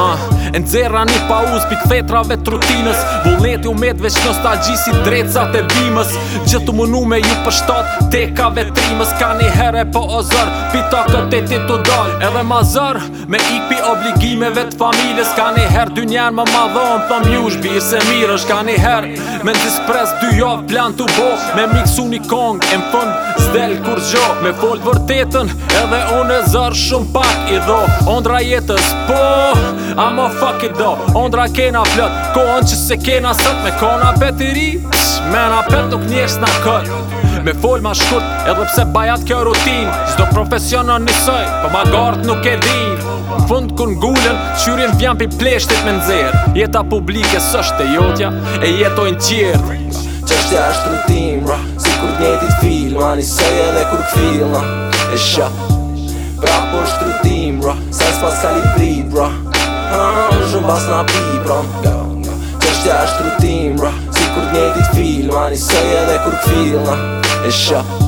uh. Në një pauz uz, pik të rutinës Vullet ju med veç në si drecat e bimës Që të munu me ju për teka vetrimës Ka një herë e po ozër, pita këtë e ti të dal Edhe ma zër, me ikpi obligimeve të familës Ka një herë, dy njerë më madhon, thëm ju shbirë se mirë është Ka një herë, me në disprez, dy jo, plan të bo Me miksu një kongë, e më fënd, zdelë kur gjo Me folë vërtetën, edhe unë e zër shumë pak i dho Ondra jetës, po, a më fuck it up Ondra kena flët, kohën që se kena sët Me kona beti ri, me na pet nuk njes na kët Me fol ma shkurt, edhe pse bajat kjo rutin Zdo profesion në njësoj, po ma gart nuk e din Fund ku ngullën, qyrin vjam pi pleshtit me nëzir Jeta publike sësht e jotja, e jetojnë qirë Qështja është rutin, bra Si kur njetit film, anisoj edhe kur këfil, na E shë Pra po është rutin, bra Sa s'pas kalibri, bra Bra Ah, shumë pas nga pi, bro Ga, ga tru tim, bro Si kur t'njejt i t'filma Ni sëje kur t'filma E shëp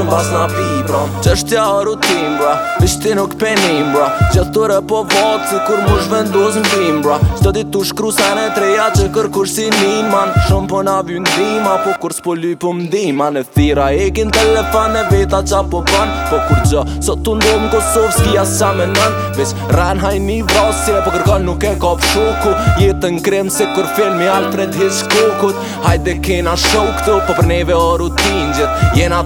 shumë pas na pibron Qështja rutin bra, ishti nuk penim bra Gjëtëre po vatë si kur mush shvenduz në tim bra Qdo dit u shkru sen në treja që kërkur si nin man Shumë po na vyn dhima, po kur s'po ly po Në thira e kin telefon e veta qa po ban Po kur gjë, sot të ndohë në Kosovë s'kia sa me nën Vesh ran një vrasje, po kërkan nuk e kap shoku në krem se kur filmi Alfred Hitchcockut Hajde kena show këtu, po për neve o rutin gjith Jena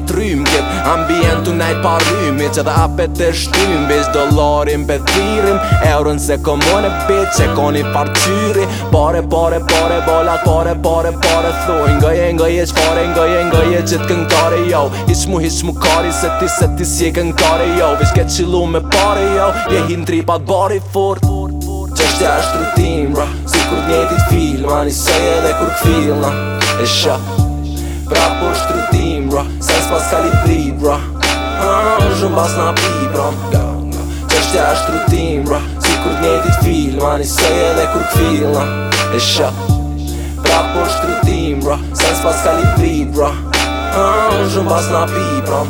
shtrim Ambientu najt parim që dhe apet të shtymi Mbis dolarin për thirim Eurën se komone bit Qe koni parqyri Pare, pare, pare, bolat Pare, pare, pare, thuj Ngoje, ngoje, që fare Ngoje, ngoje, që të këngtare, jo Ish mu, ish mu kari Se ti, se ti si e këngtare, jo Vish ke qilu me pare, jo Je hin tri pat bari fort Qështja shtja është rutin, bra Si kur t'njetit film Ma një dhe kur këfil, na E shë Pra po shtrudi libra Se s'pas Ah, libra Zhëm n'a pibra bibram Qështja është rutin bra Si kur t'njetit film Ani sej edhe kur t'filna E shë Pra po është rutin bra Se s'pas ka Ah, Zhëm bas nga pibra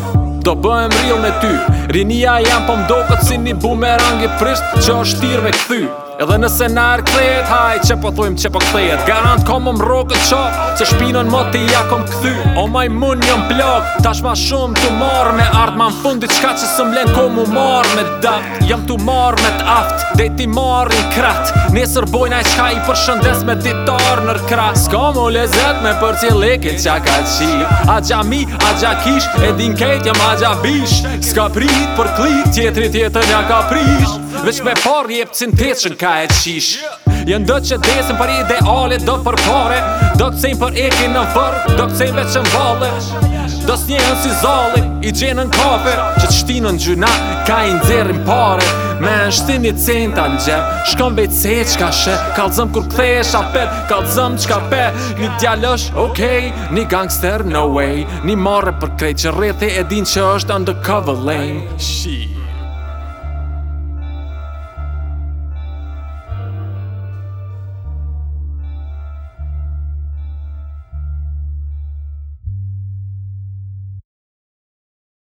Do bëhem rrio me ty Rinia jam po mdo si një bumerang i frisht Që është tirë me këthy Edhe nëse erë klet, haj, që po thujmë që po Garant ka më më rogët qop, që shpinën më t'i jakom këthy O maj mund njëm plog, tash ma shumë t'u marrë me art Ma më fundi qka që së mlenë ko mu marrë me daft Jam t'u marrë me t'aft, dhe ti marrë i krat Nesër bojna i qka i përshëndes me ditar nër krat Ska më lezet me për që leke qa ka qi A gja mi, a gja kish, e din kejt jam a gja bish Ska prit, për klit, tjetri tjetër nja ka prish Vesh me jep cintet që e qish yeah. Jënë dëtë që desin për ideale do për pare Do të cejnë për ekin në vërë do të cejnë veqën vallë Do së si zallë, i gjenë në kafe Që të shtinë në gjuna ka i ndzirin pare Me në shtinë një centa të në Shkon vejt se qka shë Kalë kur kthesh e shapet Kalë qka pe Një djallësh, okej okay. Një gangster, no way Një marre për krejtë që rrethe e din që është undercover lane Shit